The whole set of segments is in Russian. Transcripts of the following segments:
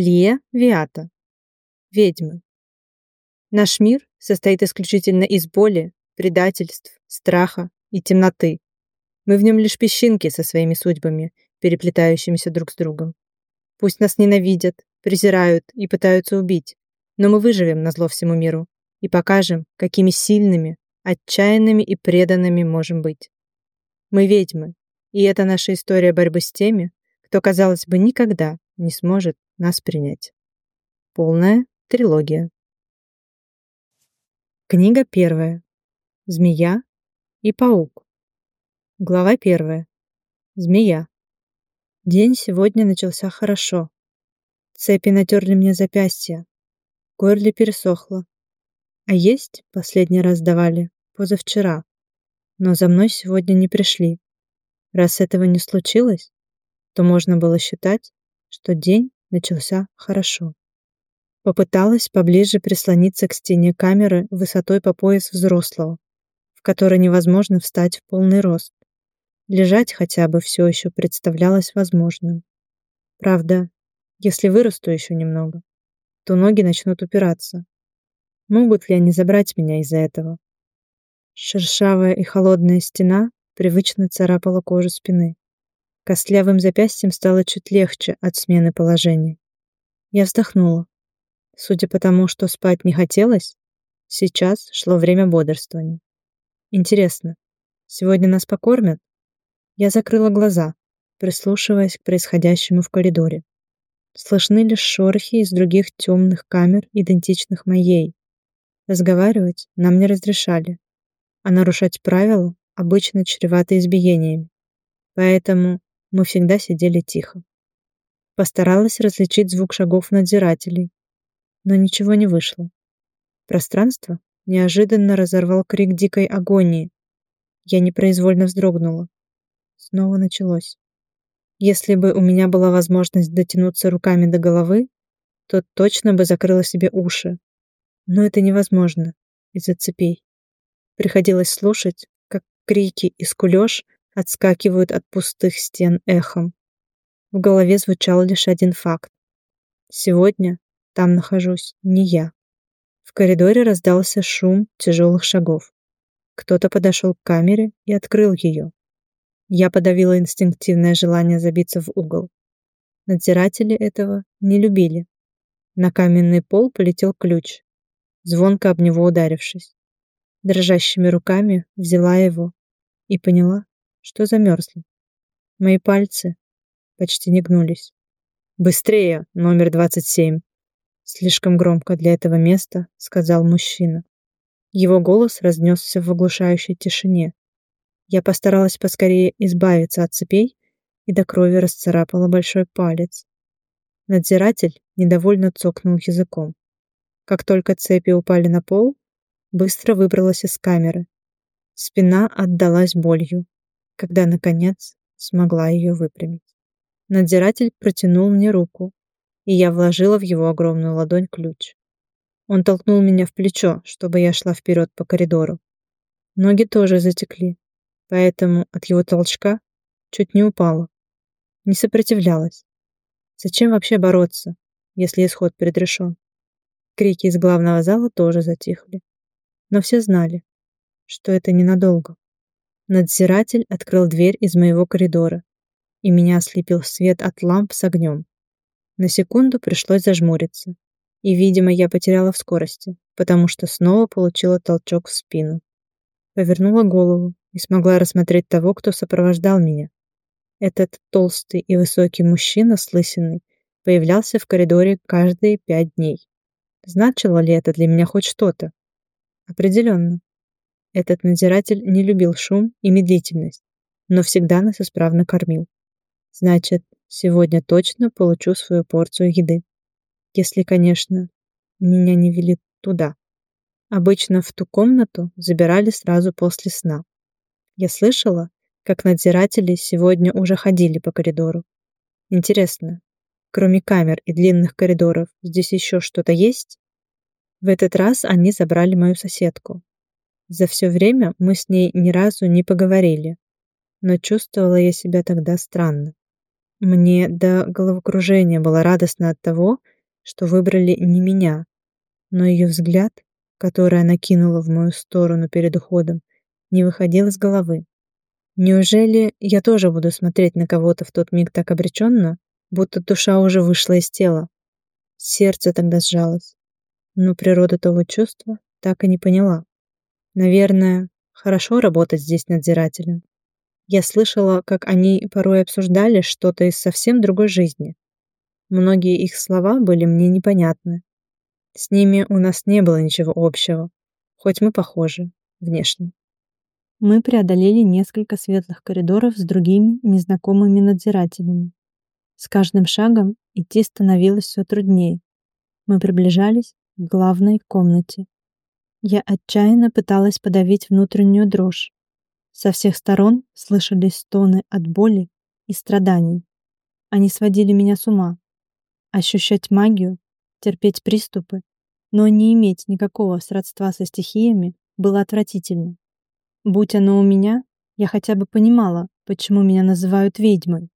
Лия Виата. Ведьмы. Наш мир состоит исключительно из боли, предательств, страха и темноты. Мы в нем лишь песчинки со своими судьбами, переплетающимися друг с другом. Пусть нас ненавидят, презирают и пытаются убить, но мы выживем на зло всему миру и покажем, какими сильными, отчаянными и преданными можем быть. Мы ведьмы, и это наша история борьбы с теми, кто, казалось бы, никогда не сможет нас принять. Полная трилогия. Книга первая. Змея и паук. Глава первая. Змея. День сегодня начался хорошо. Цепи натерли мне запястья. Горле пересохло. А есть последний раз давали позавчера. Но за мной сегодня не пришли. Раз этого не случилось, то можно было считать, что день начался хорошо. Попыталась поближе прислониться к стене камеры высотой по пояс взрослого, в которой невозможно встать в полный рост. Лежать хотя бы все еще представлялось возможным. Правда, если вырасту еще немного, то ноги начнут упираться. Могут ли они забрать меня из-за этого? Шершавая и холодная стена привычно царапала кожу спины. Костлявым запястьем стало чуть легче от смены положения. Я вздохнула. Судя по тому, что спать не хотелось, сейчас шло время бодрствования. Интересно, сегодня нас покормят? Я закрыла глаза, прислушиваясь к происходящему в коридоре. Слышны лишь шорохи из других темных камер, идентичных моей. Разговаривать нам не разрешали, а нарушать правила обычно чревато избиениями. Поэтому мы всегда сидели тихо. Постаралась различить звук шагов надзирателей, но ничего не вышло. Пространство неожиданно разорвал крик дикой агонии. Я непроизвольно вздрогнула. Снова началось. Если бы у меня была возможность дотянуться руками до головы, то точно бы закрыла себе уши. Но это невозможно из-за цепей. Приходилось слушать, как крики и скулёж отскакивают от пустых стен эхом. В голове звучал лишь один факт. Сегодня там нахожусь не я. В коридоре раздался шум тяжелых шагов. Кто-то подошел к камере и открыл ее. Я подавила инстинктивное желание забиться в угол. Надзиратели этого не любили. На каменный пол полетел ключ, звонко об него ударившись. Дрожащими руками взяла его и поняла, что замерзла. Мои пальцы почти не гнулись. «Быстрее, номер двадцать семь!» Слишком громко для этого места сказал мужчина. Его голос разнесся в оглушающей тишине. Я постаралась поскорее избавиться от цепей и до крови расцарапала большой палец. Надзиратель недовольно цокнул языком. Как только цепи упали на пол, быстро выбралась из камеры. Спина отдалась болью когда, наконец, смогла ее выпрямить. Надзиратель протянул мне руку, и я вложила в его огромную ладонь ключ. Он толкнул меня в плечо, чтобы я шла вперед по коридору. Ноги тоже затекли, поэтому от его толчка чуть не упала. Не сопротивлялась. Зачем вообще бороться, если исход предрешен? Крики из главного зала тоже затихли. Но все знали, что это ненадолго. Надзиратель открыл дверь из моего коридора, и меня ослепил свет от ламп с огнем. На секунду пришлось зажмуриться, и, видимо, я потеряла в скорости, потому что снова получила толчок в спину. Повернула голову и смогла рассмотреть того, кто сопровождал меня. Этот толстый и высокий мужчина с лысиной появлялся в коридоре каждые пять дней. Значило ли это для меня хоть что-то? Определенно. Этот надзиратель не любил шум и медлительность, но всегда нас исправно кормил. Значит, сегодня точно получу свою порцию еды. Если, конечно, меня не вели туда. Обычно в ту комнату забирали сразу после сна. Я слышала, как надзиратели сегодня уже ходили по коридору. Интересно, кроме камер и длинных коридоров, здесь еще что-то есть? В этот раз они забрали мою соседку, за все время мы с ней ни разу не поговорили, но чувствовала я себя тогда странно. Мне до головокружения было радостно от того, что выбрали не меня, но ее взгляд, который она кинула в мою сторону перед уходом, не выходил из головы. Неужели я тоже буду смотреть на кого-то в тот миг так обреченно, будто душа уже вышла из тела? Сердце тогда сжалось, но природа того чувства так и не поняла. Наверное, хорошо работать здесь надзирателем. Я слышала, как они порой обсуждали что-то из совсем другой жизни. Многие их слова были мне непонятны. С ними у нас не было ничего общего, хоть мы похожи внешне. Мы преодолели несколько светлых коридоров с другими незнакомыми надзирателями. С каждым шагом идти становилось все труднее. Мы приближались к главной комнате. Я отчаянно пыталась подавить внутреннюю дрожь. Со всех сторон слышались стоны от боли и страданий. Они сводили меня с ума. Ощущать магию, терпеть приступы, но не иметь никакого сродства со стихиями было отвратительно. Будь оно у меня, я хотя бы понимала, почему меня называют ведьмой.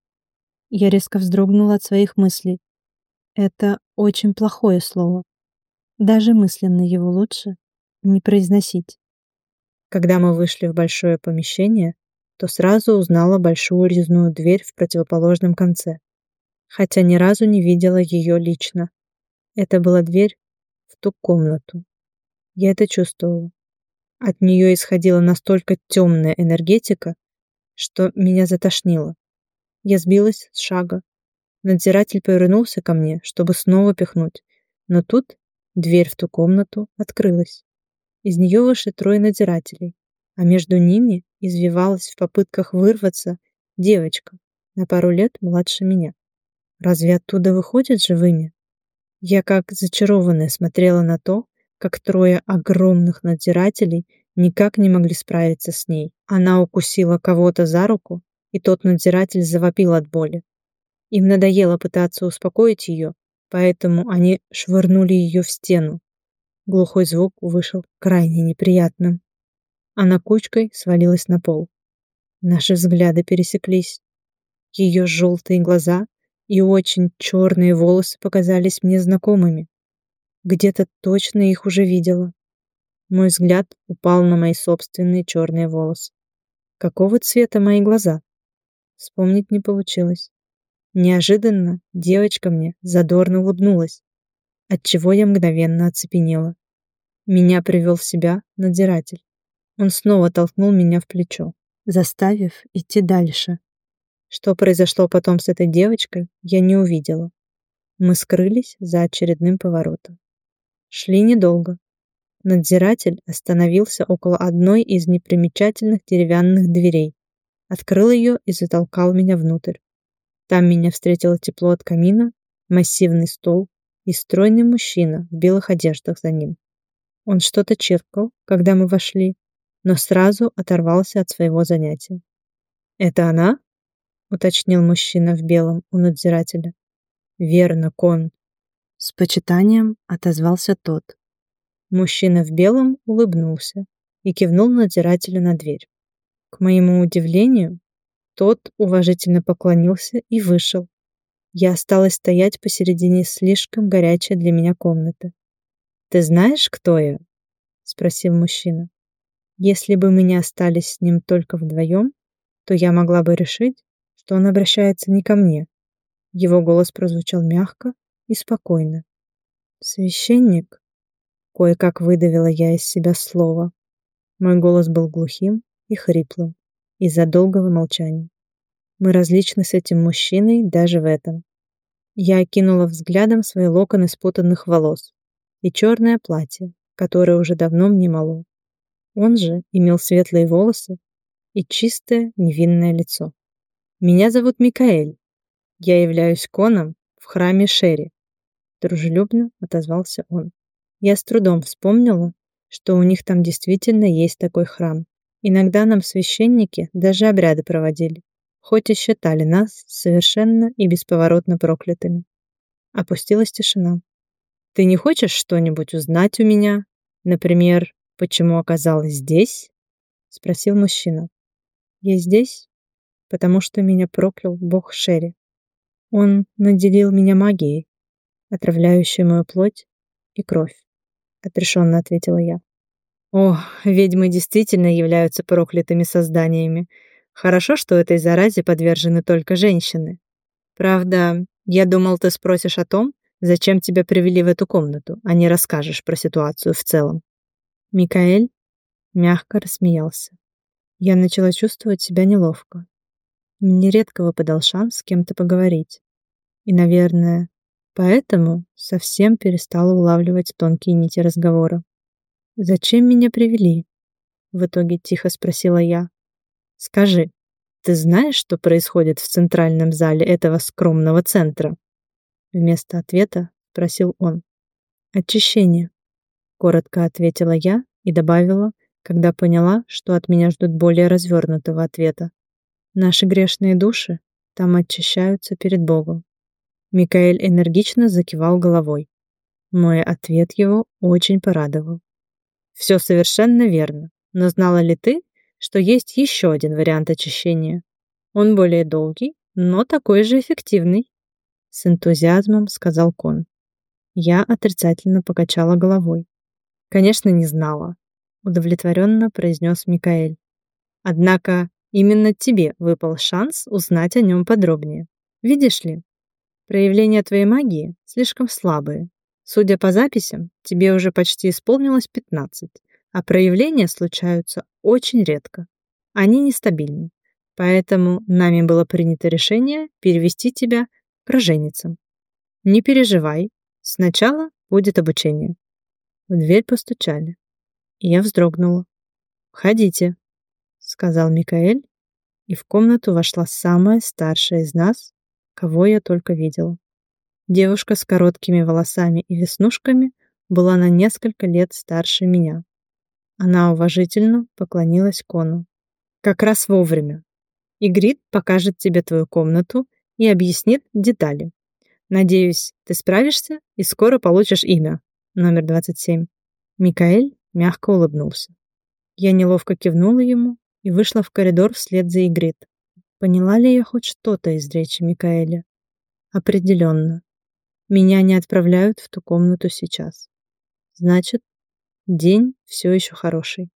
Я резко вздрогнула от своих мыслей. Это очень плохое слово. Даже мысленно его лучше не произносить. Когда мы вышли в большое помещение, то сразу узнала большую резную дверь в противоположном конце, хотя ни разу не видела ее лично. Это была дверь в ту комнату. Я это чувствовала. От нее исходила настолько темная энергетика, что меня затошнило. Я сбилась с шага. Надзиратель повернулся ко мне, чтобы снова пихнуть, но тут дверь в ту комнату открылась. Из нее вышли трое надзирателей, а между ними извивалась в попытках вырваться девочка на пару лет младше меня. Разве оттуда выходят живыми? Я как зачарованная смотрела на то, как трое огромных надзирателей никак не могли справиться с ней. Она укусила кого-то за руку, и тот надзиратель завопил от боли. Им надоело пытаться успокоить ее, поэтому они швырнули ее в стену, Глухой звук вышел крайне неприятным. Она кучкой свалилась на пол. Наши взгляды пересеклись. Ее желтые глаза и очень черные волосы показались мне знакомыми. Где-то точно их уже видела. Мой взгляд упал на мои собственные черные волосы. Какого цвета мои глаза? Вспомнить не получилось. Неожиданно девочка мне задорно улыбнулась отчего я мгновенно оцепенела. Меня привел в себя надзиратель. Он снова толкнул меня в плечо, заставив идти дальше. Что произошло потом с этой девочкой, я не увидела. Мы скрылись за очередным поворотом. Шли недолго. Надзиратель остановился около одной из непримечательных деревянных дверей, открыл ее и затолкал меня внутрь. Там меня встретило тепло от камина, массивный стол, и стройный мужчина в белых одеждах за ним. Он что-то чиркал, когда мы вошли, но сразу оторвался от своего занятия. «Это она?» — уточнил мужчина в белом у надзирателя. «Верно, кон». С почитанием отозвался тот. Мужчина в белом улыбнулся и кивнул надзирателю на дверь. К моему удивлению, тот уважительно поклонился и вышел, я осталась стоять посередине слишком горячей для меня комнаты. «Ты знаешь, кто я?» — спросил мужчина. Если бы мы не остались с ним только вдвоем, то я могла бы решить, что он обращается не ко мне. Его голос прозвучал мягко и спокойно. «Священник?» Кое-как выдавила я из себя слово. Мой голос был глухим и хриплым из-за долгого молчания. Мы различны с этим мужчиной даже в этом. Я окинула взглядом свои локоны спутанных волос и черное платье, которое уже давно мне мало. Он же имел светлые волосы и чистое невинное лицо. Меня зовут Микаэль. Я являюсь коном в храме Шери. Дружелюбно отозвался он. Я с трудом вспомнила, что у них там действительно есть такой храм. Иногда нам священники даже обряды проводили хоть и считали нас совершенно и бесповоротно проклятыми. Опустилась тишина. «Ты не хочешь что-нибудь узнать у меня? Например, почему оказалась здесь?» — спросил мужчина. «Я здесь, потому что меня проклял бог Шерри», Он наделил меня магией, отравляющей мою плоть и кровь, отрешенно ответила я. О, ведьмы действительно являются проклятыми созданиями. Хорошо, что этой заразе подвержены только женщины. Правда, я думал, ты спросишь о том, зачем тебя привели в эту комнату, а не расскажешь про ситуацию в целом. Микаэль мягко рассмеялся. Я начала чувствовать себя неловко. Мне редко выпадал шанс с кем-то поговорить. И, наверное, поэтому совсем перестала улавливать тонкие нити разговора. «Зачем меня привели?» В итоге тихо спросила я. «Скажи, ты знаешь, что происходит в центральном зале этого скромного центра?» Вместо ответа спросил он. «Очищение», — коротко ответила я и добавила, когда поняла, что от меня ждут более развернутого ответа. «Наши грешные души там очищаются перед Богом». Микаэль энергично закивал головой. Мой ответ его очень порадовал. Все совершенно верно. Но знала ли ты, что есть еще один вариант очищения? Он более долгий, но такой же эффективный. С энтузиазмом сказал Кон. Я отрицательно покачала головой. Конечно, не знала. Удовлетворенно произнес Микаэль. Однако именно тебе выпал шанс узнать о нем подробнее. Видишь ли, проявления твоей магии слишком слабые, Судя по записям, тебе уже почти исполнилось 15, а проявления случаются очень редко. Они нестабильны. Поэтому нами было принято решение перевести тебя к роженицам. Не переживай, сначала будет обучение. В дверь постучали, и я вздрогнула. «Входите», — сказал Микаэль, и в комнату вошла самая старшая из нас, кого я только видела. Девушка с короткими волосами и веснушками была на несколько лет старше меня. Она уважительно поклонилась Кону. «Как раз вовремя. Игрит покажет тебе твою комнату и объяснит детали. Надеюсь, ты справишься и скоро получишь имя. Номер 27». Микаэль мягко улыбнулся. Я неловко кивнула ему и вышла в коридор вслед за Игрит. Поняла ли я хоть что-то из речи Микаэля? Определенно. Меня не отправляют в ту комнату сейчас. Значит, день все еще хороший.